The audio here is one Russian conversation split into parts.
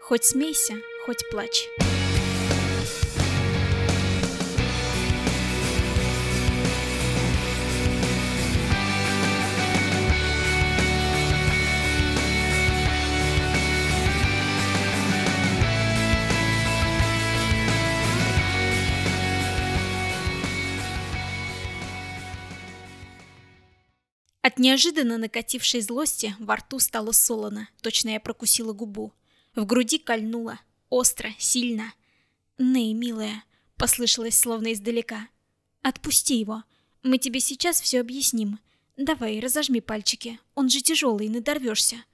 Хоть смейся, хоть плачь. От неожиданно накатившей злости во рту стало солоно, точно я прокусила губу. В груди кольнуло. Остро, сильно. «Ней, милая», — послышалось словно издалека. «Отпусти его. Мы тебе сейчас все объясним. Давай, разожми пальчики. Он же тяжелый, надорвешься».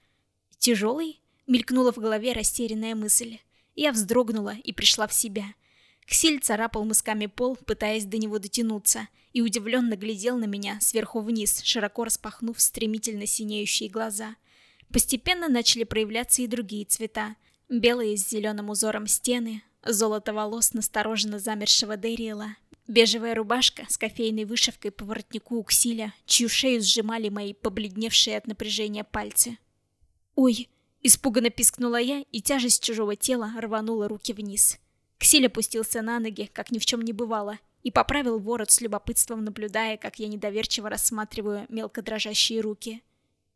«Тяжелый?» — мелькнула в голове растерянная мысль. Я вздрогнула и пришла в себя. Ксиль царапал мысками пол, пытаясь до него дотянуться, и удивленно глядел на меня сверху вниз, широко распахнув стремительно синеющие глаза. Постепенно начали проявляться и другие цвета. Белые с зеленым узором стены, золото волос настороженно замершего Дэриэла, бежевая рубашка с кофейной вышивкой по воротнику у Ксиля, чью шею сжимали мои побледневшие от напряжения пальцы. «Ой!» — испуганно пискнула я, и тяжесть чужого тела рванула руки вниз. Ксиль опустился на ноги, как ни в чем не бывало, и поправил ворот с любопытством, наблюдая, как я недоверчиво рассматриваю мелко дрожащие руки.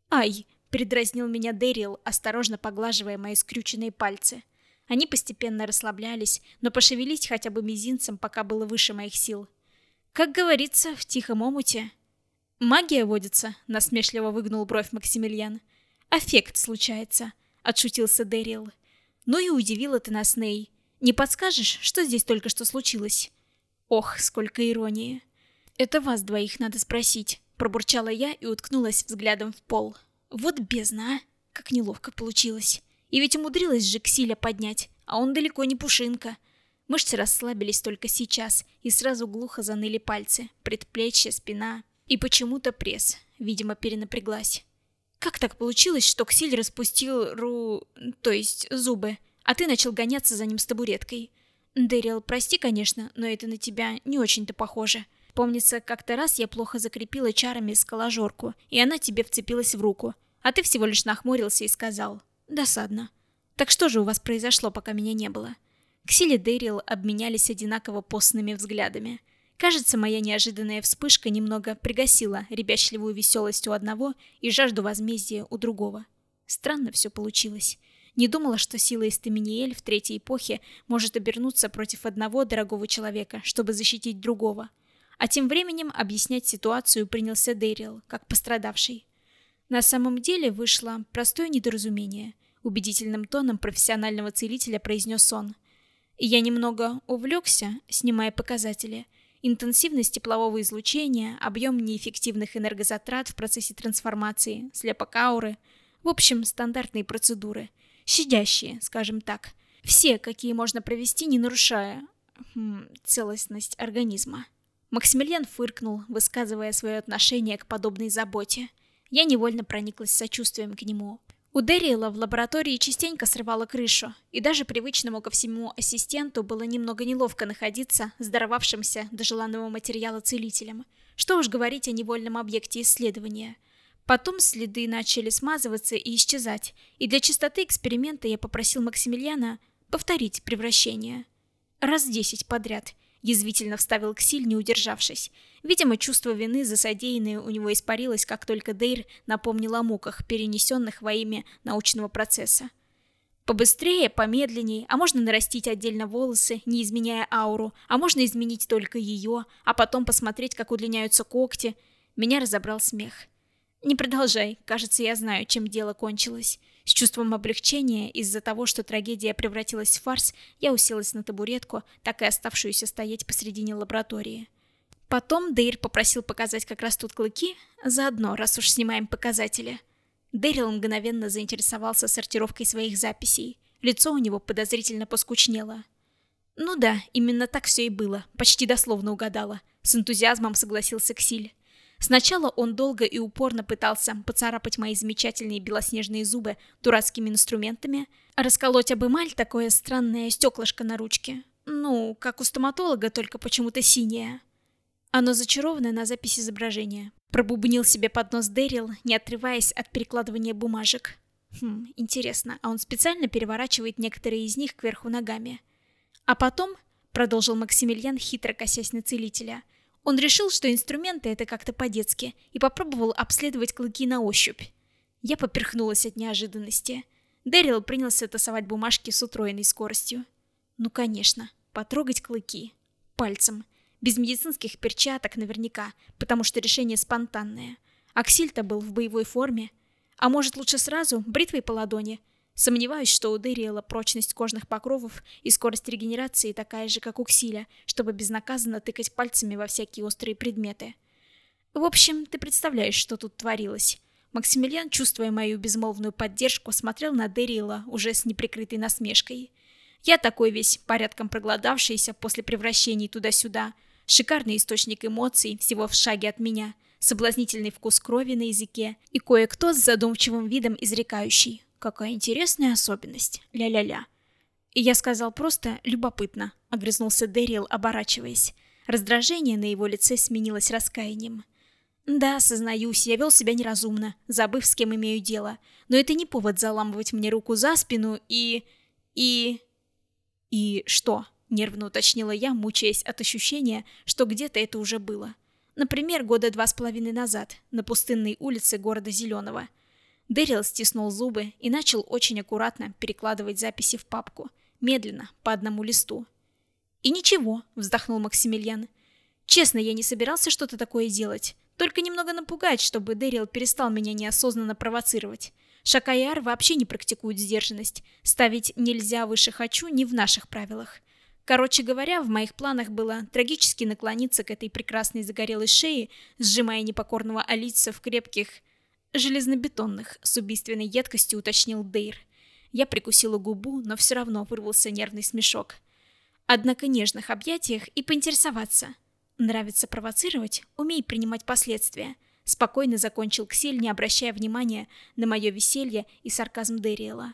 «Ай!» — передразнил меня Дэрил, осторожно поглаживая мои скрюченные пальцы. Они постепенно расслаблялись, но пошевелить хотя бы мизинцем пока было выше моих сил. Как говорится, в тихом омуте. «Магия водится», — насмешливо выгнул бровь Максимилиан. «Аффект случается», — отшутился Дэрил. «Ну и удивила ты нас, Ней. Не подскажешь, что здесь только что случилось? Ох, сколько иронии. Это вас двоих надо спросить, пробурчала я и уткнулась взглядом в пол. Вот бездна, а? Как неловко получилось. И ведь умудрилась же Ксиля поднять, а он далеко не пушинка. Мышцы расслабились только сейчас, и сразу глухо заныли пальцы, предплечье, спина. И почему-то пресс, видимо, перенапряглась. Как так получилось, что Ксиль распустил ру... то есть зубы? а ты начал гоняться за ним с табуреткой. Дэрил, прости, конечно, но это на тебя не очень-то похоже. Помнится, как-то раз я плохо закрепила чарами скаложорку, и она тебе вцепилась в руку, а ты всего лишь нахмурился и сказал «Досадно». Так что же у вас произошло, пока меня не было? Ксиль и Дэрил обменялись одинаково постными взглядами. Кажется, моя неожиданная вспышка немного пригасила ребячливую веселость у одного и жажду возмездия у другого. Странно все получилось. Не думала, что сила Истаминиэль в Третьей эпохе может обернуться против одного дорогого человека, чтобы защитить другого. А тем временем объяснять ситуацию принялся Дэрил, как пострадавший. На самом деле вышло простое недоразумение. Убедительным тоном профессионального целителя произнес он. Я немного увлекся, снимая показатели. Интенсивность теплового излучения, объем неэффективных энергозатрат в процессе трансформации, слепок ауры. В общем, стандартные процедуры – щадящие, скажем так. Все, какие можно провести, не нарушая хм, целостность организма. Максимилиан фыркнул, высказывая свое отношение к подобной заботе. Я невольно прониклась сочувствием к нему. У Дэрила в лаборатории частенько срывала крышу, и даже привычному ко всему ассистенту было немного неловко находиться здоровавшимся до желанного материала целителем. Что уж говорить о невольном объекте исследования – Потом следы начали смазываться и исчезать, и для чистоты эксперимента я попросил Максимилиана повторить превращение. Раз десять подряд, язвительно вставил Ксиль, не удержавшись. Видимо, чувство вины за содеянное у него испарилось, как только Дейр напомнил о муках, перенесенных во имя научного процесса. Побыстрее, помедленней, а можно нарастить отдельно волосы, не изменяя ауру, а можно изменить только ее, а потом посмотреть, как удлиняются когти. Меня разобрал смех. «Не продолжай. Кажется, я знаю, чем дело кончилось». С чувством облегчения из-за того, что трагедия превратилась в фарс, я уселась на табуретку, так и оставшуюся стоять посредине лаборатории. Потом Дейр попросил показать как раз тут клыки, заодно, раз уж снимаем показатели. Дэрил мгновенно заинтересовался сортировкой своих записей. Лицо у него подозрительно поскучнело. «Ну да, именно так все и было, почти дословно угадала», — с энтузиазмом согласился Ксиль. Сначала он долго и упорно пытался поцарапать мои замечательные белоснежные зубы дурацкими инструментами, расколоть об эмаль такое странное стеклышко на ручке. Ну, как у стоматолога, только почему-то синее. Оно зачарованное на запись изображения. Пробубнил себе под нос Дэрил, не отрываясь от перекладывания бумажек. Хм, интересно, а он специально переворачивает некоторые из них кверху ногами? А потом, продолжил Максимилиан, хитро косясь на целителя, он решил, что инструменты это как-то по-детски, и попробовал обследовать клыки на ощупь. Я поперхнулась от неожиданности. Дэрил принялся тасовать бумажки с утроенной скоростью. Ну, конечно, потрогать клыки. Пальцем. Без медицинских перчаток наверняка, потому что решение спонтанное. Аксиль-то был в боевой форме. А может лучше сразу, бритвой по ладони? Сомневаюсь, что у Дэриэла прочность кожных покровов и скорость регенерации такая же, как у Ксиля, чтобы безнаказанно тыкать пальцами во всякие острые предметы. В общем, ты представляешь, что тут творилось. Максимилиан, чувствуя мою безмолвную поддержку, смотрел на Дэриэла уже с неприкрытой насмешкой. Я такой весь, порядком проголодавшийся после превращений туда-сюда. Шикарный источник эмоций, всего в шаге от меня — соблазнительный вкус крови на языке и кое-кто с задумчивым видом изрекающий. Какая интересная особенность. Ля-ля-ля. И я сказал просто «любопытно», — огрызнулся Дэрил, оборачиваясь. Раздражение на его лице сменилось раскаянием. «Да, сознаюсь, я вел себя неразумно, забыв, с кем имею дело. Но это не повод заламывать мне руку за спину и... и...» «И что?» — нервно уточнила я, мучаясь от ощущения, что где-то это уже было. Например, года два с половиной назад, на пустынной улице города Зеленого. Дэрил стиснул зубы и начал очень аккуратно перекладывать записи в папку, медленно, по одному листу. «И ничего», — вздохнул Максимилиан. «Честно, я не собирался что-то такое делать, только немного напугать, чтобы Дэрил перестал меня неосознанно провоцировать. Шакаяр вообще не практикует сдержанность, ставить «нельзя» выше «хочу» не в наших правилах. Короче говоря, в моих планах было трагически наклониться к этой прекрасной загорелой шее, сжимая непокорного Алиса в крепких, железнобетонных, с убийственной едкостью уточнил Дейр. Я прикусила губу, но все равно вырвался нервный смешок. Однако нежных объятиях и поинтересоваться. Нравится провоцировать, умей принимать последствия. Спокойно закончил Ксель, не обращая внимания на мое веселье и сарказм Дэриэла.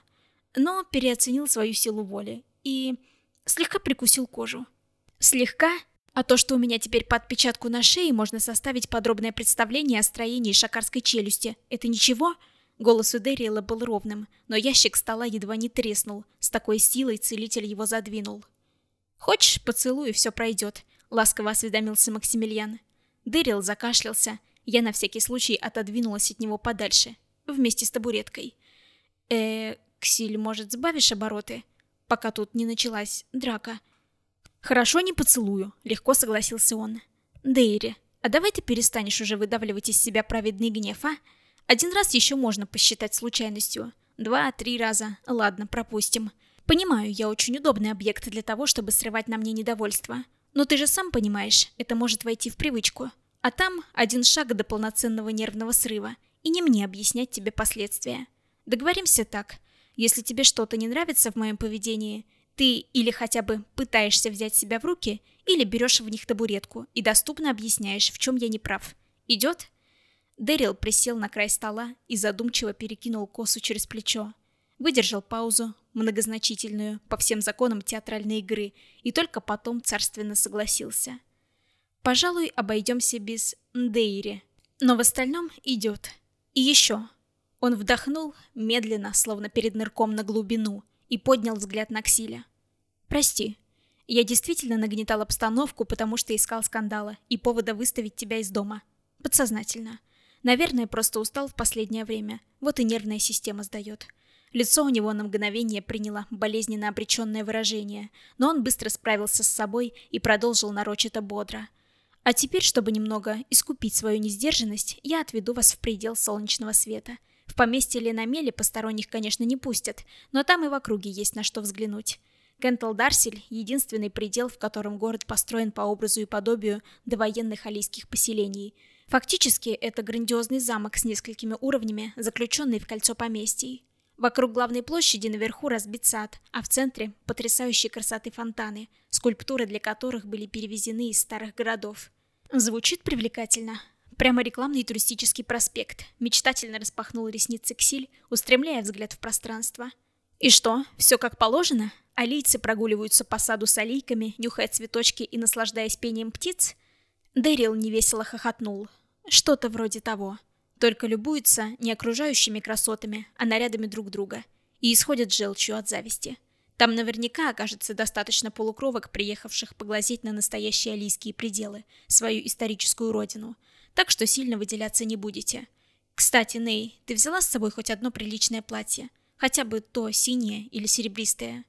Но переоценил свою силу воли. И слегка прикусил кожу. Слегка? А то, что у меня теперь по отпечатку на шее можно составить подробное представление о строении шакарской челюсти, это ничего? Голос у Дэриэла был ровным, но ящик стола едва не треснул. С такой силой целитель его задвинул. «Хочешь, поцелуй, и все пройдет», — ласково осведомился Максимилиан. Дэрил закашлялся. Я на всякий случай отодвинулась от него подальше, вместе с табуреткой. э Ксиль, может, сбавишь обороты?» пока тут не началась драка. «Хорошо, не поцелую», — легко согласился он. «Дейри, а давай ты перестанешь уже выдавливать из себя праведный гнев, а? Один раз еще можно посчитать случайностью. Два-три раза. Ладно, пропустим. Понимаю, я очень удобный объект для того, чтобы срывать на мне недовольство. Но ты же сам понимаешь, это может войти в привычку. А там один шаг до полноценного нервного срыва. И не мне объяснять тебе последствия. Договоримся так. Если тебе что-то не нравится в моем поведении, ты или хотя бы пытаешься взять себя в руки, или берешь в них табуретку и доступно объясняешь, в чем я не прав. Идет? Дэрил присел на край стола и задумчиво перекинул косу через плечо. Выдержал паузу, многозначительную, по всем законам театральной игры, и только потом царственно согласился. Пожалуй, обойдемся без Дейри, но в остальном идет. И еще, он вдохнул, медленно, словно перед нырком на глубину, и поднял взгляд на Ксиля. «Прости. Я действительно нагнетал обстановку, потому что искал скандала и повода выставить тебя из дома. Подсознательно. Наверное, просто устал в последнее время. Вот и нервная система сдает». Лицо у него на мгновение приняло болезненно обреченное выражение, но он быстро справился с собой и продолжил нарочито бодро. «А теперь, чтобы немного искупить свою несдержанность, я отведу вас в предел солнечного света». В поместье Ленамели посторонних, конечно, не пустят, но там и в округе есть на что взглянуть. Кентл-Дарсель — единственный предел, в котором город построен по образу и подобию довоенных алийских поселений. Фактически, это грандиозный замок с несколькими уровнями, заключенный в кольцо поместий. Вокруг главной площади наверху разбит сад, а в центре — потрясающей красоты фонтаны, скульптуры для которых были перевезены из старых городов. Звучит привлекательно, Прямо рекламный туристический проспект. Мечтательно распахнул ресницы Ксиль, устремляя взгляд в пространство. И что, все как положено? Алийцы прогуливаются по саду с алийками, нюхая цветочки и наслаждаясь пением птиц? Дэрил невесело хохотнул. Что-то вроде того. только любуются не окружающими красотами, а нарядами друг друга, и исходят желчью от зависти. Там наверняка окажется достаточно полукровок, приехавших поглазеть на настоящие алийские пределы, свою историческую родину, так что сильно выделяться не будете. Кстати, Ней, ты взяла с собой хоть одно приличное платье? Хотя бы то синее или серебристое?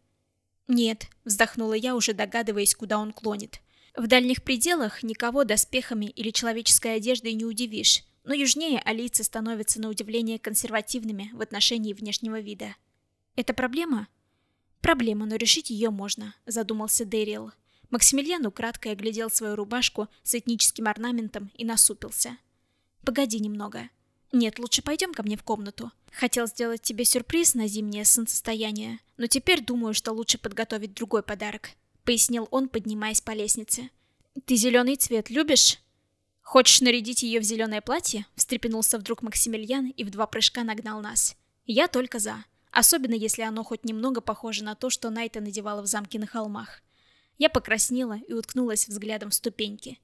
Нет, вздохнула я, уже догадываясь, куда он клонит. В дальних пределах никого доспехами или человеческой одеждой не удивишь, но южнее алийцы становятся на удивление консервативными в отношении внешнего вида. Это проблема? Проблема, но решить ее можно, задумался Дэриэл. Максимилиан украдкой оглядел свою рубашку с этническим орнаментом и насупился. Погоди немного. Нет, лучше пойдем ко мне в комнату. Хотел сделать тебе сюрприз на зимнее солнцестояние, но теперь думаю, что лучше подготовить другой подарок, пояснил он, поднимаясь по лестнице. Ты зеленый цвет любишь? «Хочешь нарядить ее в зеленое платье?» — встрепенулся вдруг Максимилиан и в два прыжка нагнал нас. «Я только за. Особенно, если оно хоть немного похоже на то, что Найта надевала в замке на холмах». Я покраснела и уткнулась взглядом в ступеньки.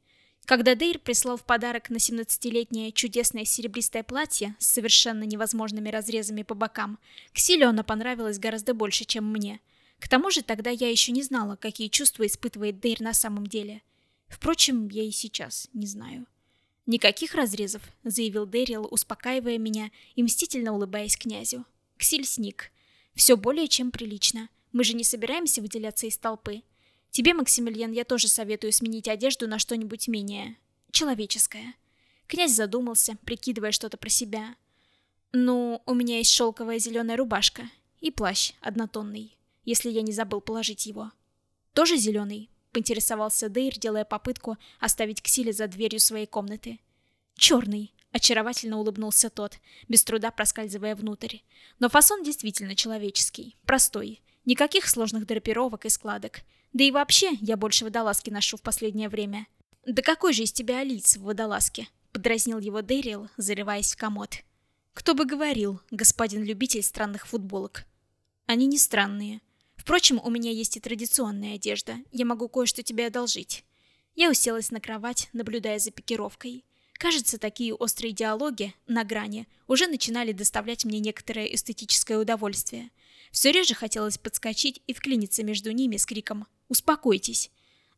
Когда Дейр прислал в подарок на 17-летнее чудесное серебристое платье с совершенно невозможными разрезами по бокам, Ксиле оно понравилось гораздо больше, чем мне. К тому же тогда я еще не знала, какие чувства испытывает Дейр на самом деле. Впрочем, я и сейчас не знаю. «Никаких разрезов», — заявил Дэрил, успокаивая меня и мстительно улыбаясь князю. «Ксиль сник. Все более чем прилично. Мы же не собираемся выделяться из толпы. Тебе, Максимилиан, я тоже советую сменить одежду на что-нибудь менее... человеческое». Князь задумался, прикидывая что-то про себя. «Ну, у меня есть шелковая зеленая рубашка и плащ однотонный, если я не забыл положить его. Тоже зеленый?» поинтересовался Дейр, делая попытку оставить Ксили за дверью своей комнаты. «Черный», — очаровательно улыбнулся тот, без труда проскальзывая внутрь. Но фасон действительно человеческий, простой. Никаких сложных драпировок и складок. Да и вообще, я больше водолазки ношу в последнее время. «Да какой же из тебя Алиц в водолазке?» — подразнил его Дэрил, зарываясь в комод. «Кто бы говорил, господин любитель странных футболок?» «Они не странные», Впрочем, у меня есть и традиционная одежда. Я могу кое-что тебе одолжить. Я уселась на кровать, наблюдая за пикировкой. Кажется, такие острые диалоги, на грани, уже начинали доставлять мне некоторое эстетическое удовольствие. Все реже хотелось подскочить и вклиниться между ними с криком «Успокойтесь!».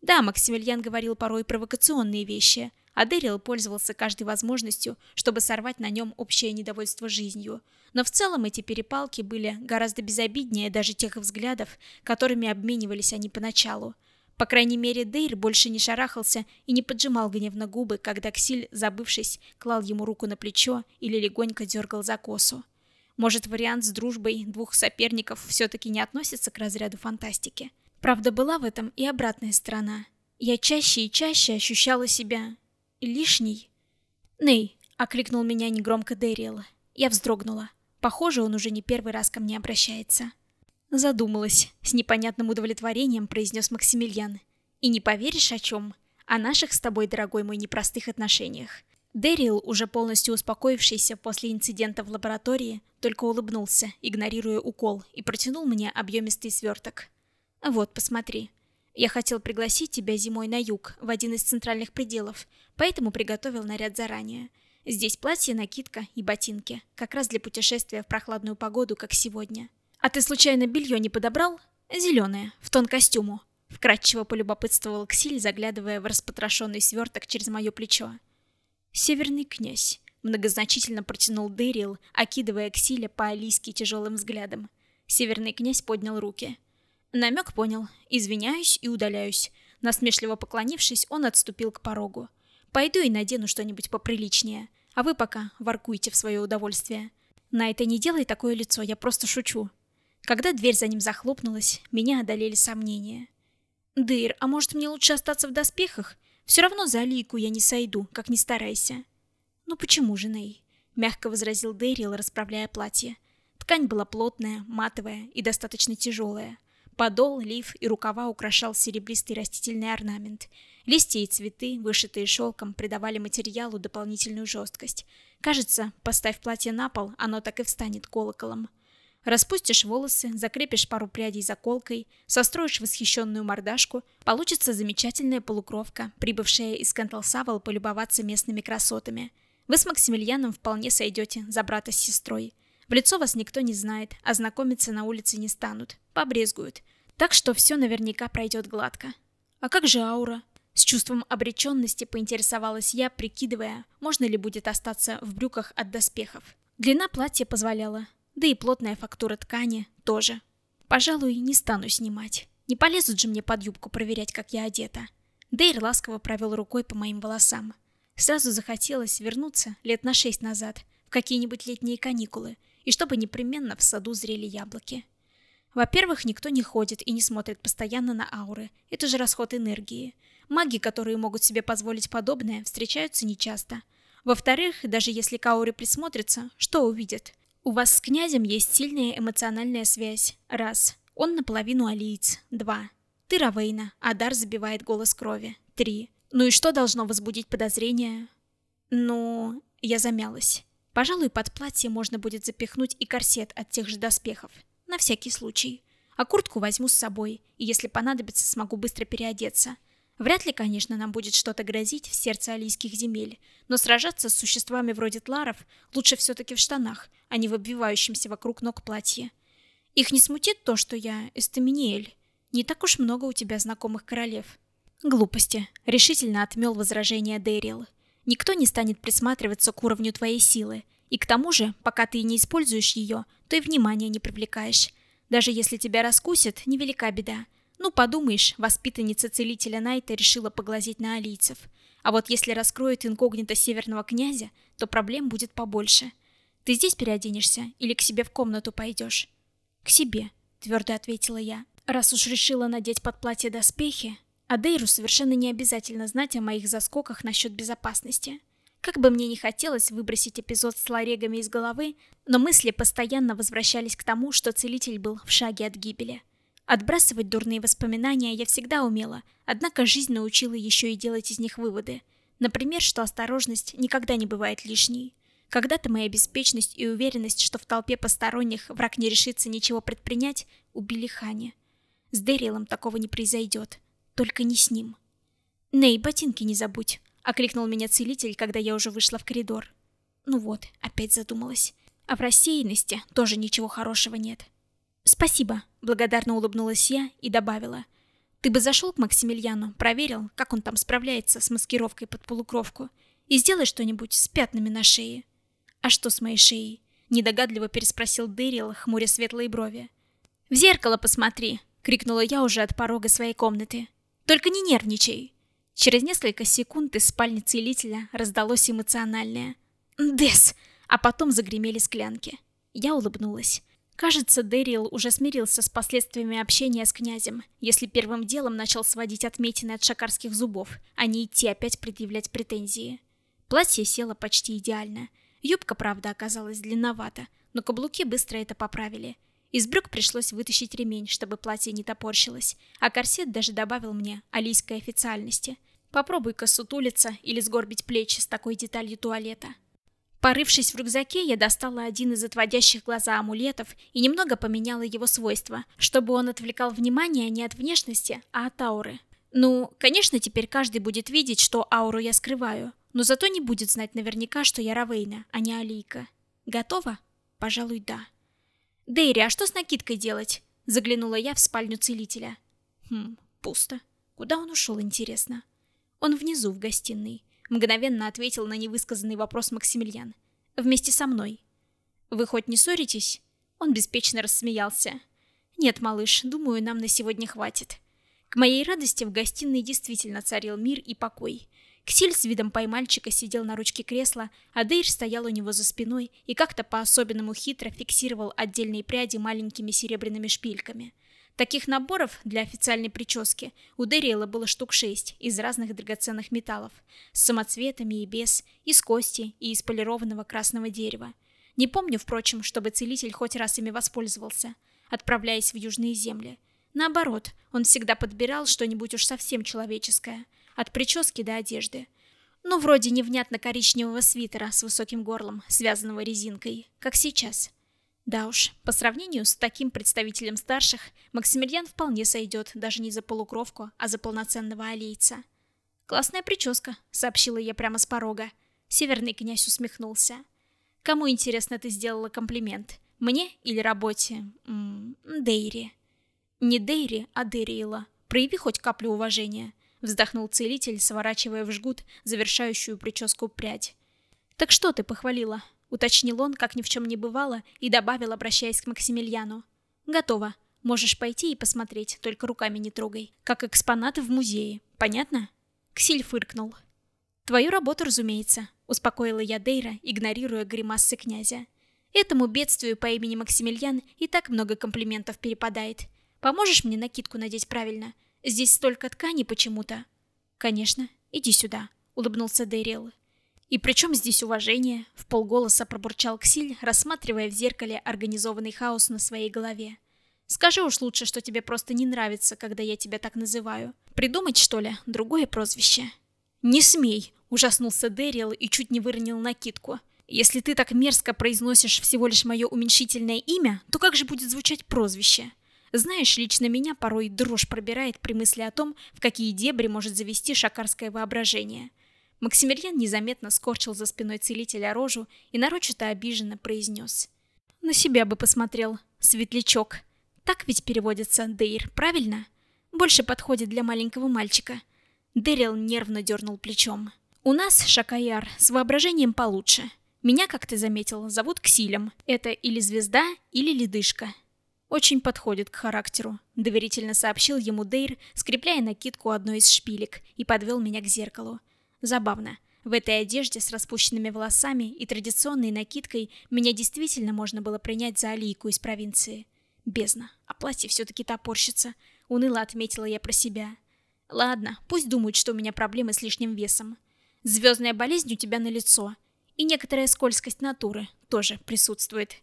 Да, Максимилиан говорил порой провокационные вещи, а Дэрил пользовался каждой возможностью, чтобы сорвать на нем общее недовольство жизнью. Но в целом эти перепалки были гораздо безобиднее даже тех взглядов, которыми обменивались они поначалу. По крайней мере, Дейр больше не шарахался и не поджимал гневно губы, когда Ксиль, забывшись, клал ему руку на плечо или легонько дергал за косу. Может, вариант с дружбой двух соперников все-таки не относится к разряду фантастики? Правда, была в этом и обратная сторона. Я чаще и чаще ощущала себя лишний. «Ней!» — окликнул меня негромко Дэриэл. Я вздрогнула. Похоже, он уже не первый раз ко мне обращается. Задумалась. С непонятным удовлетворением произнес Максимилиан. И не поверишь о чем? О наших с тобой, дорогой мой, непростых отношениях. Дэрил, уже полностью успокоившийся после инцидента в лаборатории, только улыбнулся, игнорируя укол, и протянул мне объемистый сверток. «Вот, посмотри. Я хотел пригласить тебя зимой на юг, в один из центральных пределов, поэтому приготовил наряд заранее. Здесь платье, накидка и ботинки, как раз для путешествия в прохладную погоду, как сегодня. А ты случайно белье не подобрал? Зеленое, в тон костюму. Вкратчиво полюбопытствовал Ксиль, заглядывая в распотрошенный сверток через мое плечо. «Северный князь», — многозначительно протянул Дэрил, окидывая Ксиля по-алийски тяжелым взглядом. Северный князь поднял руки — Намек понял. Извиняюсь и удаляюсь. Насмешливо поклонившись, он отступил к порогу. Пойду и надену что-нибудь поприличнее. А вы пока воркуйте в свое удовольствие. На это не делай такое лицо, я просто шучу. Когда дверь за ним захлопнулась, меня одолели сомнения. «Дыр, а может мне лучше остаться в доспехах? Все равно за Алику я не сойду, как ни старайся». «Ну почему же, Ней?» — мягко возразил Дэрил, расправляя платье. Ткань была плотная, матовая и достаточно тяжелая. Подол, лиф и рукава украшал серебристый растительный орнамент. Листья и цветы, вышитые шелком, придавали материалу дополнительную жесткость. Кажется, поставь платье на пол, оно так и встанет колоколом. Распустишь волосы, закрепишь пару прядей заколкой, состроишь восхищенную мордашку, получится замечательная полукровка, прибывшая из Кенталсавал полюбоваться местными красотами. Вы с Максимилианом вполне сойдете за брата с сестрой. В лицо вас никто не знает, а знакомиться на улице не станут, побрезгуют. Так что все наверняка пройдет гладко. А как же аура? С чувством обреченности поинтересовалась я, прикидывая, можно ли будет остаться в брюках от доспехов. Длина платья позволяла, да и плотная фактура ткани тоже. Пожалуй, не стану снимать. Не полезут же мне под юбку проверять, как я одета. Дейр ласково провел рукой по моим волосам. Сразу захотелось вернуться лет на шесть назад, в какие-нибудь летние каникулы, и чтобы непременно в саду зрели яблоки. Во-первых, никто не ходит и не смотрит постоянно на ауры. Это же расход энергии. Маги, которые могут себе позволить подобное, встречаются нечасто. Во-вторых, даже если к ауре присмотрится, что увидят? У вас с князем есть сильная эмоциональная связь. Раз. Он наполовину алиец. Два. Ты Равейна, а дар забивает голос крови. Три. Ну и что должно возбудить подозрения? Ну, я замялась. Пожалуй, под платье можно будет запихнуть и корсет от тех же доспехов. На всякий случай. А куртку возьму с собой, и если понадобится, смогу быстро переодеться. Вряд ли, конечно, нам будет что-то грозить в сердце алийских земель, но сражаться с существами вроде тларов лучше все-таки в штанах, а не в обвивающемся вокруг ног платье. Их не смутит то, что я Эстаминиэль. Не так уж много у тебя знакомых королев. Глупости. Решительно отмел возражение Дэрил. Никто не станет присматриваться к уровню твоей силы. И к тому же, пока ты не используешь ее, то и внимания не привлекаешь. Даже если тебя раскусят, невелика беда. Ну, подумаешь, воспитанница целителя Найта решила поглазеть на алийцев. А вот если раскроют инкогнито северного князя, то проблем будет побольше. Ты здесь переоденешься или к себе в комнату пойдешь? К себе, твердо ответила я. Раз уж решила надеть под платье доспехи, Адейру совершенно не обязательно знать о моих заскоках насчет безопасности. Как бы мне не хотелось выбросить эпизод с ларегами из головы, но мысли постоянно возвращались к тому, что целитель был в шаге от гибели. Отбрасывать дурные воспоминания я всегда умела, однако жизнь научила еще и делать из них выводы. Например, что осторожность никогда не бывает лишней. Когда-то моя беспечность и уверенность, что в толпе посторонних враг не решится ничего предпринять, убили Хани. С Дэрилом такого не произойдет. Только не с ним. «Ней, ботинки не забудь», — окликнул меня целитель, когда я уже вышла в коридор. Ну вот, опять задумалась. А в рассеянности тоже ничего хорошего нет. «Спасибо», — благодарно улыбнулась я и добавила. «Ты бы зашел к Максимилиану, проверил, как он там справляется с маскировкой под полукровку, и сделай что-нибудь с пятнами на шее». «А что с моей шеей?» — недогадливо переспросил Дэрил, хмуря светлые брови. «В зеркало посмотри!» — крикнула я уже от порога своей комнаты. «Только не нервничай!» Через несколько секунд из спальни целителя раздалось эмоциональное «Дес!», а потом загремели склянки. Я улыбнулась. Кажется, Дэрил уже смирился с последствиями общения с князем, если первым делом начал сводить отметины от шакарских зубов, а не идти опять предъявлять претензии. Платье село почти идеально. Юбка, правда, оказалась длинновата, но каблуки быстро это поправили. Из брюк пришлось вытащить ремень, чтобы платье не топорщилось, а корсет даже добавил мне алийской официальности. Попробуй-ка сутулиться или сгорбить плечи с такой деталью туалета. Порывшись в рюкзаке, я достала один из отводящих глаза амулетов и немного поменяла его свойства, чтобы он отвлекал внимание не от внешности, а от ауры. Ну, конечно, теперь каждый будет видеть, что ауру я скрываю, но зато не будет знать наверняка, что я Равейна, а не Алийка. Готова? Пожалуй, да. «Дейри, а что с накидкой делать?» Заглянула я в спальню целителя. Хм, пусто. Куда он ушел, интересно? Он внизу, в гостиной. Мгновенно ответил на невысказанный вопрос Максимилиан. «Вместе со мной». «Вы хоть не ссоритесь?» Он беспечно рассмеялся. «Нет, малыш, думаю, нам на сегодня хватит». К моей радости в гостиной действительно царил мир и покой. Ксиль с видом поймальчика сидел на ручке кресла, а Дейр стоял у него за спиной и как-то по-особенному хитро фиксировал отдельные пряди маленькими серебряными шпильками. Таких наборов для официальной прически у Дэриэла было штук шесть из разных драгоценных металлов, с самоцветами и без, из кости и из полированного красного дерева. Не помню, впрочем, чтобы целитель хоть раз ими воспользовался, отправляясь в южные земли. Наоборот, он всегда подбирал что-нибудь уж совсем человеческое, от прически до одежды. Ну, вроде невнятно коричневого свитера с высоким горлом, связанного резинкой, как сейчас – да уж, по сравнению с таким представителем старших, Максимилиан вполне сойдет даже не за полукровку, а за полноценного алийца. «Классная прическа», — сообщила я прямо с порога. Северный князь усмехнулся. Кому, интересно, ты сделала комплимент? Мне или работе? М -м, Дейри. Не Дейри, а Дейриила. Прояви хоть каплю уважения. Вздохнул целитель, сворачивая в жгут завершающую прическу прядь. Так что ты похвалила? Уточнил он, как ни в чем не бывало, и добавил, обращаясь к Максимилиану. Готово. Можешь пойти и посмотреть, только руками не трогай. Как экспонаты в музее. Понятно? Ксиль фыркнул. Твою работу, разумеется, успокоила я Дейра, игнорируя гримасы князя. Этому бедствию по имени Максимилиан и так много комплиментов перепадает. Поможешь мне накидку надеть правильно? Здесь столько ткани почему-то. Конечно, иди сюда, улыбнулся Дейрел. И при чем здесь уважение? В полголоса пробурчал Ксиль, рассматривая в зеркале организованный хаос на своей голове. Скажи уж лучше, что тебе просто не нравится, когда я тебя так называю. Придумать, что ли, другое прозвище? Не смей, ужаснулся Дэрил и чуть не выронил накидку. Если ты так мерзко произносишь всего лишь мое уменьшительное имя, то как же будет звучать прозвище? Знаешь, лично меня порой дрожь пробирает при мысли о том, в какие дебри может завести шакарское воображение. Максимилиан незаметно скорчил за спиной целителя рожу и нарочито обиженно произнес. «На себя бы посмотрел, светлячок». Так ведь переводится Дейр, правильно? Больше подходит для маленького мальчика. Дэрил нервно дернул плечом. У нас, Шакаяр, с воображением получше. Меня, как ты заметил, зовут Ксилем. Это или звезда, или ледышка. Очень подходит к характеру, доверительно сообщил ему Дейр, скрепляя накидку одной из шпилек, и подвел меня к зеркалу. Забавно. В этой одежде с распущенными волосами и традиционной накидкой меня действительно можно было принять за алийку из провинции. Бездна, а платье все-таки топорщится. Уныло отметила я про себя. Ладно, пусть думают, что у меня проблемы с лишним весом. Звездная болезнь у тебя на лицо. И некоторая скользкость натуры тоже присутствует.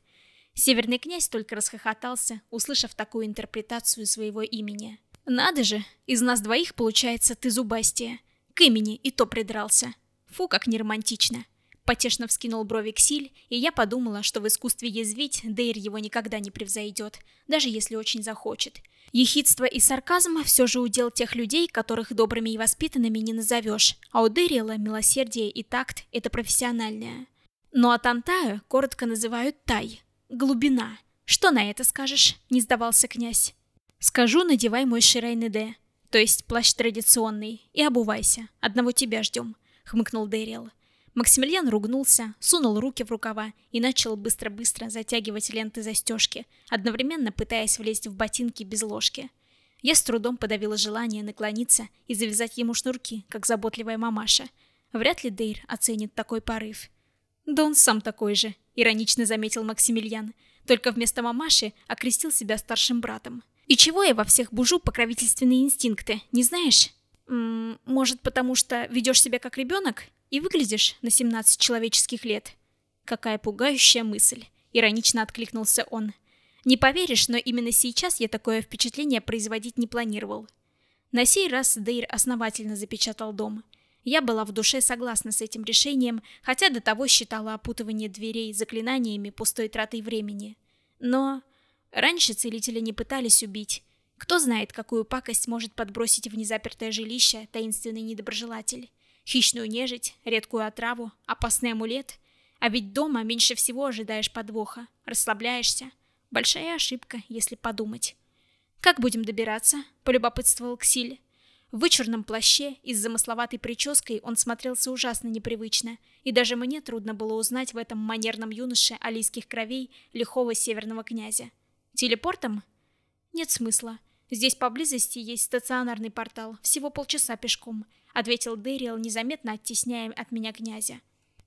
Северный князь только расхохотался, услышав такую интерпретацию своего имени. Надо же, из нас двоих получается ты зубастия. К имени и то придрался. Фу, как неромантично. Потешно вскинул брови Ксиль, и я подумала, что в искусстве язвить Дейр его никогда не превзойдет, даже если очень захочет. Ехидство и сарказм все же удел тех людей, которых добрыми и воспитанными не назовешь, а у Дэрила милосердие и такт — это профессиональное. Ну а Тантаю коротко называют Тай. Глубина. Что на это скажешь? Не сдавался князь. Скажу, надевай мой Ширайнеде, то есть плащ традиционный, и обувайся. Одного тебя ждем, хмыкнул Дэрил. Максимилиан ругнулся, сунул руки в рукава и начал быстро-быстро затягивать ленты застежки, одновременно пытаясь влезть в ботинки без ложки. Я с трудом подавила желание наклониться и завязать ему шнурки, как заботливая мамаша. Вряд ли Дейр оценит такой порыв. «Да он сам такой же», — иронично заметил Максимилиан. Только вместо мамаши окрестил себя старшим братом. «И чего я во всех бужу покровительственные инстинкты, не знаешь?» М -м, «Может, потому что ведешь себя как ребенок?» И выглядишь на 17 человеческих лет. Какая пугающая мысль. Иронично откликнулся он. Не поверишь, но именно сейчас я такое впечатление производить не планировал. На сей раз Дейр основательно запечатал дом. Я была в душе согласна с этим решением, хотя до того считала опутывание дверей заклинаниями пустой тратой времени. Но раньше целители не пытались убить. Кто знает, какую пакость может подбросить в незапертое жилище таинственный недоброжелатель хищную нежить, редкую отраву, опасный амулет. А ведь дома меньше всего ожидаешь подвоха, расслабляешься. Большая ошибка, если подумать. «Как будем добираться?» – полюбопытствовал Ксиль. В вычурном плаще и с замысловатой прической он смотрелся ужасно непривычно, и даже мне трудно было узнать в этом манерном юноше алийских кровей лихого северного князя. Телепортом? Нет смысла. Здесь поблизости есть стационарный портал, всего полчаса пешком – ответил Дэриэл, незаметно оттесняя от меня князя.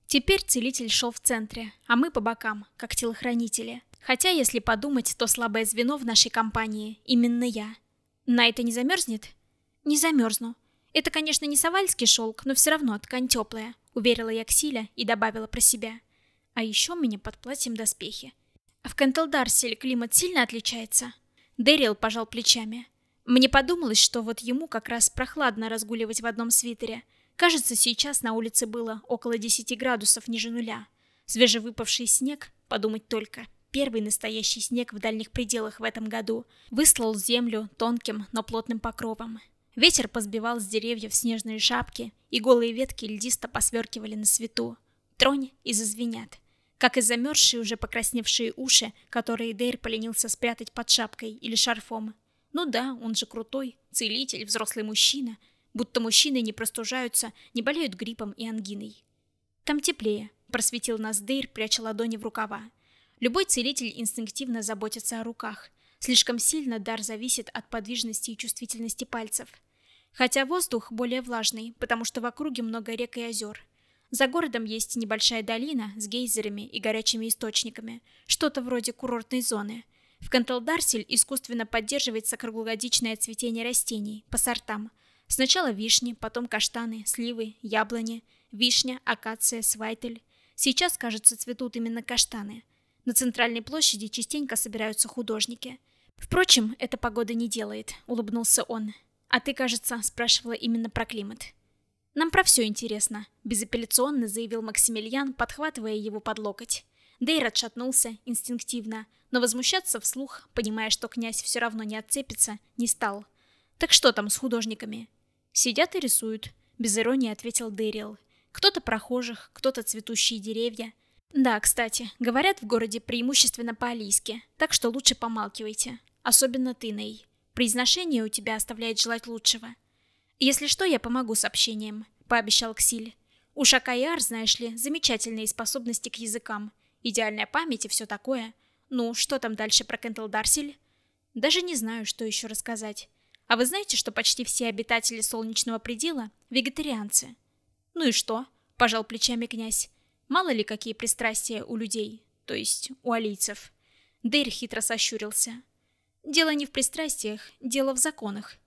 Теперь целитель шел в центре, а мы по бокам, как телохранители. Хотя, если подумать, то слабое звено в нашей компании именно я. На это не замерзнет? Не замерзну. Это, конечно, не савальский шелк, но все равно ткань теплая, уверила я Ксиля и добавила про себя. А еще меня под платьем доспехи. А в Кентелдарселе климат сильно отличается? Дэрил пожал плечами. Мне подумалось, что вот ему как раз прохладно разгуливать в одном свитере. Кажется, сейчас на улице было около 10 градусов ниже нуля. Свежевыпавший снег, подумать только, первый настоящий снег в дальних пределах в этом году, выслал землю тонким, но плотным покровом. Ветер позбивал с деревьев снежные шапки, и голые ветки льдисто посверкивали на свету. Тронь и зазвенят. Как и замерзшие уже покрасневшие уши, которые Дейр поленился спрятать под шапкой или шарфом. Ну да, он же крутой, целитель, взрослый мужчина. Будто мужчины не простужаются, не болеют гриппом и ангиной. Там теплее, просветил нас Дейр, пряча ладони в рукава. Любой целитель инстинктивно заботится о руках. Слишком сильно дар зависит от подвижности и чувствительности пальцев. Хотя воздух более влажный, потому что в округе много рек и озер. За городом есть небольшая долина с гейзерами и горячими источниками, что-то вроде курортной зоны. В Кантелдарсель искусственно поддерживается круглогодичное цветение растений по сортам. Сначала вишни, потом каштаны, сливы, яблони, вишня, акация, свайтель. Сейчас, кажется, цветут именно каштаны. На центральной площади частенько собираются художники. Впрочем, эта погода не делает, улыбнулся он. А ты, кажется, спрашивала именно про климат. Нам про все интересно, безапелляционно заявил Максимилиан, подхватывая его под локоть. Дейр отшатнулся инстинктивно, но возмущаться вслух, понимая, что князь все равно не отцепится, не стал. Так что там с художниками? Сидят и рисуют, без иронии ответил Дэрил. Кто-то прохожих, кто-то цветущие деревья. Да, кстати, говорят в городе преимущественно по-алийски, так что лучше помалкивайте. Особенно ты, Ней. Произношение у тебя оставляет желать лучшего. Если что, я помогу с общением, пообещал Ксиль. У Шакаяр, знаешь ли, замечательные способности к языкам, идеальная память и все такое. Ну, что там дальше про Кентл Дарсель? Даже не знаю, что еще рассказать. А вы знаете, что почти все обитатели Солнечного предела – вегетарианцы? Ну и что? Пожал плечами князь. Мало ли какие пристрастия у людей, то есть у алийцев. Дейр хитро сощурился. Дело не в пристрастиях, дело в законах.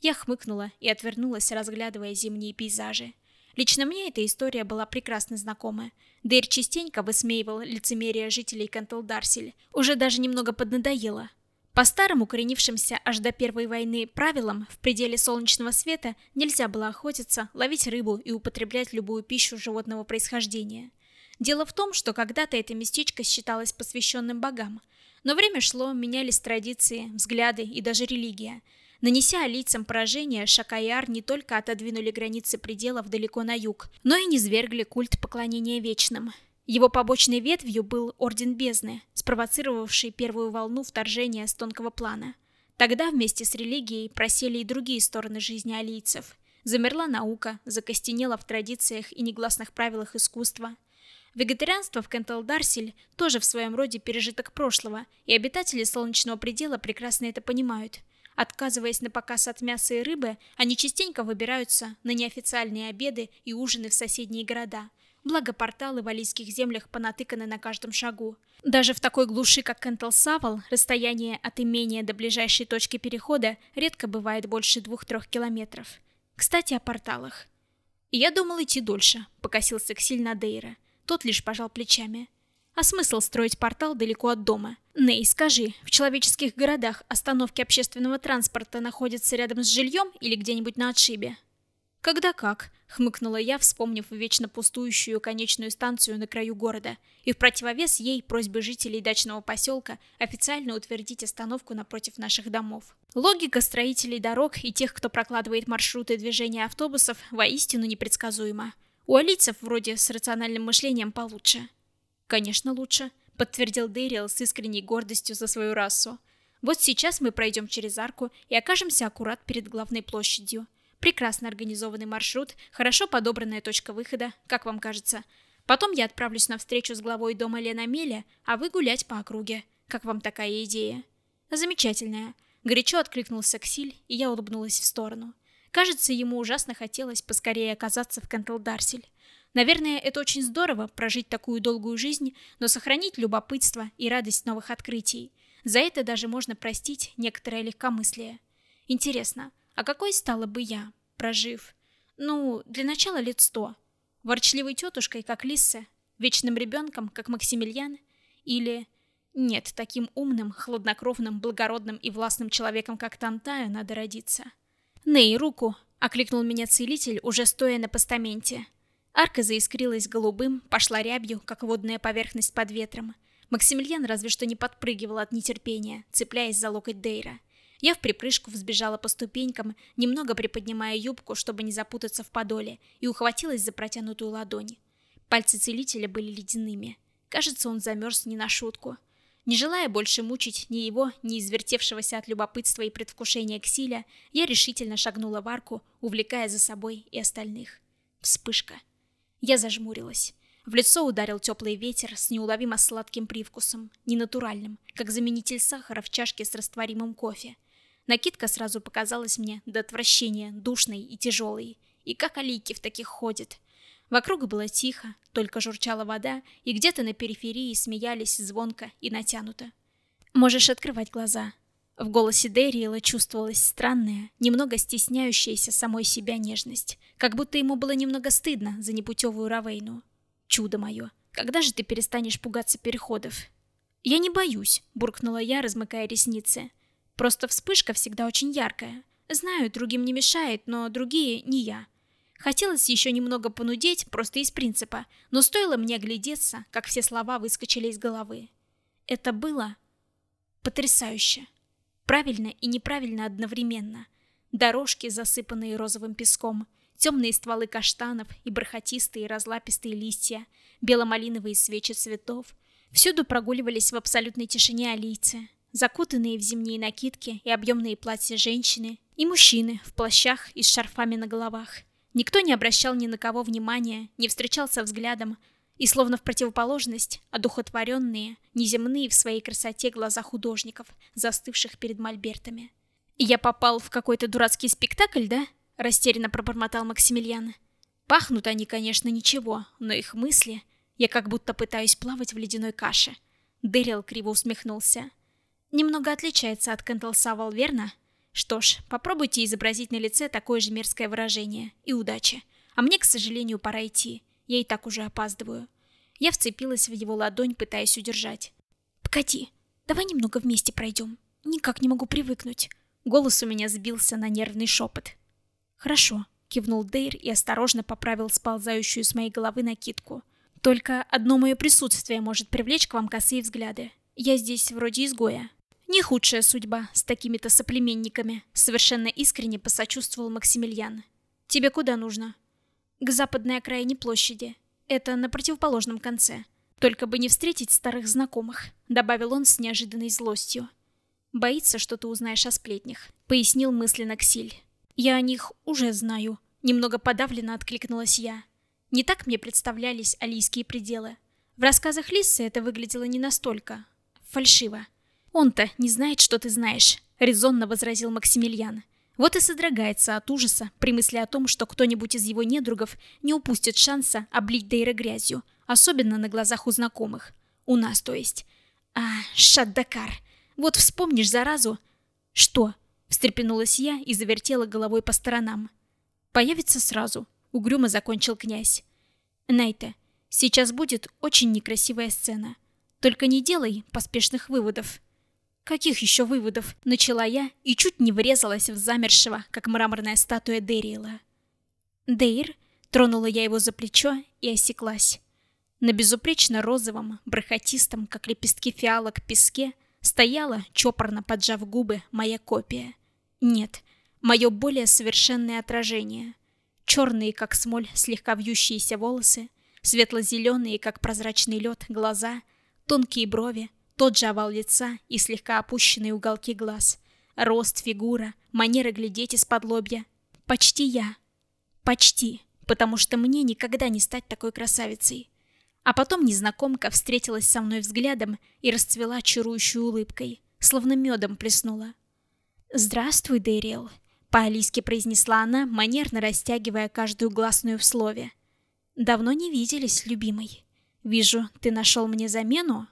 Я хмыкнула и отвернулась, разглядывая зимние пейзажи. Лично мне эта история была прекрасно знакома. Дейр частенько высмеивал лицемерие жителей Кантелдарсель. Уже даже немного поднадоело. По старым укоренившимся аж до Первой войны правилам, в пределе солнечного света нельзя было охотиться, ловить рыбу и употреблять любую пищу животного происхождения. Дело в том, что когда-то это местечко считалось посвященным богам. Но время шло, менялись традиции, взгляды и даже религия – Нанеся лицам поражение, Шакаяр не только отодвинули границы пределов далеко на юг, но и низвергли культ поклонения вечным. Его побочной ветвью был Орден Бездны, спровоцировавший первую волну вторжения с тонкого плана. Тогда вместе с религией просели и другие стороны жизни алийцев. Замерла наука, закостенела в традициях и негласных правилах искусства. Вегетарианство в Кенталдарсель тоже в своем роде пережиток прошлого, и обитатели Солнечного предела прекрасно это понимают – Отказываясь на показ от мяса и рыбы, они частенько выбираются на неофициальные обеды и ужины в соседние города. Благо порталы в алийских землях понатыканы на каждом шагу. Даже в такой глуши, как Кентл-Савал, расстояние от имения до ближайшей точки перехода редко бывает больше двух-трех километров. Кстати, о порталах. «Я думал идти дольше», — покосился Ксиль на Дейра. Тот лишь пожал плечами. А смысл строить портал далеко от дома? Ней, скажи, в человеческих городах остановки общественного транспорта находятся рядом с жильем или где-нибудь на отшибе? Когда как, хмыкнула я, вспомнив вечно пустующую конечную станцию на краю города, и в противовес ей просьбы жителей дачного поселка официально утвердить остановку напротив наших домов. Логика строителей дорог и тех, кто прокладывает маршруты движения автобусов, воистину непредсказуема. У алийцев вроде с рациональным мышлением получше. «Конечно, лучше», — подтвердил Дэриэл с искренней гордостью за свою расу. «Вот сейчас мы пройдем через арку и окажемся аккурат перед главной площадью. Прекрасно организованный маршрут, хорошо подобранная точка выхода, как вам кажется. Потом я отправлюсь на встречу с главой дома Лена а вы гулять по округе. Как вам такая идея?» «Замечательная». Горячо откликнулся Ксиль, и я улыбнулась в сторону. Кажется, ему ужасно хотелось поскорее оказаться в Кентлдарсель. Наверное, это очень здорово прожить такую долгую жизнь, но сохранить любопытство и радость новых открытий. За это даже можно простить некоторое легкомыслие. Интересно, а какой стала бы я, прожив? Ну, для начала лет сто. Ворчливой тетушкой, как Лисса, вечным ребенком, как Максимилиан, или... Нет, таким умным, хладнокровным, благородным и властным человеком, как Тантая, надо родиться. «Ней, руку!» — окликнул меня целитель, уже стоя на постаменте. Арка заискрилась голубым, пошла рябью, как водная поверхность под ветром. Максимилиан разве что не подпрыгивал от нетерпения, цепляясь за локоть Дейра. Я в припрыжку взбежала по ступенькам, немного приподнимая юбку, чтобы не запутаться в подоле, и ухватилась за протянутую ладонь. Пальцы целителя были ледяными. Кажется, он замерз не на шутку. Не желая больше мучить ни его, ни извертевшегося от любопытства и предвкушения Ксиля, я решительно шагнула в арку, увлекая за собой и остальных. Вспышка. Я зажмурилась. В лицо ударил теплый ветер с неуловимо сладким привкусом, ненатуральным, как заменитель сахара в чашке с растворимым кофе. Накидка сразу показалась мне до отвращения душной и тяжелой. И как алийки в таких ходят. Вокруг было тихо, только журчала вода, и где-то на периферии смеялись звонко и натянуто. «Можешь открывать глаза». В голосе Дэриэла чувствовалась странная, немного стесняющаяся самой себя нежность, как будто ему было немного стыдно за непутевую Равейну. «Чудо мое, когда же ты перестанешь пугаться переходов?» «Я не боюсь», — буркнула я, размыкая ресницы. «Просто вспышка всегда очень яркая. Знаю, другим не мешает, но другие не я. Хотелось еще немного понудеть, просто из принципа, но стоило мне глядеться, как все слова выскочили из головы. Это было потрясающе. Правильно и неправильно одновременно. Дорожки, засыпанные розовым песком, темные стволы каштанов и бархатистые разлапистые листья, беломалиновые свечи цветов. Всюду прогуливались в абсолютной тишине алийцы, закутанные в зимние накидки и объемные платья женщины, и мужчины в плащах и с шарфами на головах. Никто не обращал ни на кого внимания, не встречался взглядом, и словно в противоположность, одухотворенные, неземные в своей красоте глаза художников, застывших перед мольбертами. «Я попал в какой-то дурацкий спектакль, да?» — растерянно пробормотал Максимилиан. «Пахнут они, конечно, ничего, но их мысли... Я как будто пытаюсь плавать в ледяной каше». Дэрил криво усмехнулся. «Немного отличается от Кентл Савал, верно?» Что ж, попробуйте изобразить на лице такое же мерзкое выражение. И удачи. А мне, к сожалению, пора идти. Я и так уже опаздываю. Я вцепилась в его ладонь, пытаясь удержать. «Погоди, давай немного вместе пройдем. Никак не могу привыкнуть». Голос у меня сбился на нервный шепот. «Хорошо», — кивнул Дейр и осторожно поправил сползающую с моей головы накидку. «Только одно мое присутствие может привлечь к вам косые взгляды. Я здесь вроде изгоя, не худшая судьба с такими-то соплеменниками, совершенно искренне посочувствовал Максимилиан. Тебе куда нужно? К западной окраине площади. Это на противоположном конце. Только бы не встретить старых знакомых, добавил он с неожиданной злостью. Боится, что ты узнаешь о сплетнях, пояснил мысленно Ксиль. Я о них уже знаю. Немного подавленно откликнулась я. Не так мне представлялись алийские пределы. В рассказах Лиссы это выглядело не настолько. Фальшиво. «Он-то не знает, что ты знаешь», — резонно возразил Максимилиан. Вот и содрогается от ужаса при мысли о том, что кто-нибудь из его недругов не упустит шанса облить Дейра грязью, особенно на глазах у знакомых. У нас, то есть. А, Шаддакар, вот вспомнишь заразу... Что? Встрепенулась я и завертела головой по сторонам. Появится сразу, угрюмо закончил князь. Найта, сейчас будет очень некрасивая сцена. Только не делай поспешных выводов. Каких еще выводов? Начала я и чуть не врезалась в замершего, как мраморная статуя Дэриэла. Дейр? Тронула я его за плечо и осеклась. На безупречно розовом, бархатистом, как лепестки фиалок, песке стояла, чопорно поджав губы, моя копия. Нет, мое более совершенное отражение. Черные, как смоль, слегка вьющиеся волосы, светло-зеленые, как прозрачный лед, глаза, тонкие брови, тот же овал лица и слегка опущенные уголки глаз. Рост, фигура, манера глядеть из-под лобья. Почти я. Почти. Потому что мне никогда не стать такой красавицей. А потом незнакомка встретилась со мной взглядом и расцвела чарующей улыбкой, словно медом плеснула. «Здравствуй, Дэриэл», — по-алийски произнесла она, манерно растягивая каждую гласную в слове. «Давно не виделись, любимый. Вижу, ты нашел мне замену?»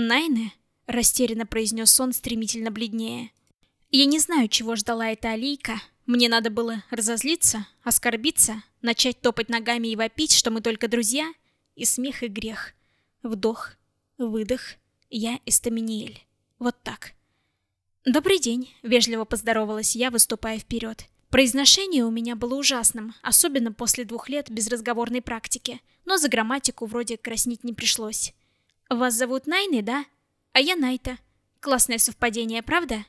«Найне?» — растерянно произнес он, стремительно бледнее. «Я не знаю, чего ждала эта алийка. Мне надо было разозлиться, оскорбиться, начать топать ногами и вопить, что мы только друзья, и смех, и грех. Вдох, выдох, я Эстаминиэль. Вот так». «Добрый день», — вежливо поздоровалась я, выступая вперед. Произношение у меня было ужасным, особенно после двух лет безразговорной практики, но за грамматику вроде краснить не пришлось. Вас зовут Найны, да? А я Найта. Классное совпадение, правда?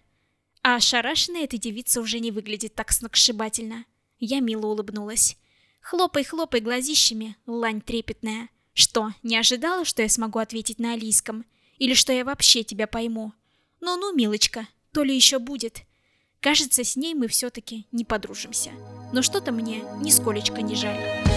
А ошарашенная эта девица уже не выглядит так сногсшибательно. Я мило улыбнулась. Хлопай-хлопай глазищами, лань трепетная. Что, не ожидала, что я смогу ответить на алийском? Или что я вообще тебя пойму? Ну-ну, милочка, то ли еще будет. Кажется, с ней мы все-таки не подружимся. Но что-то мне нисколечко не жаль.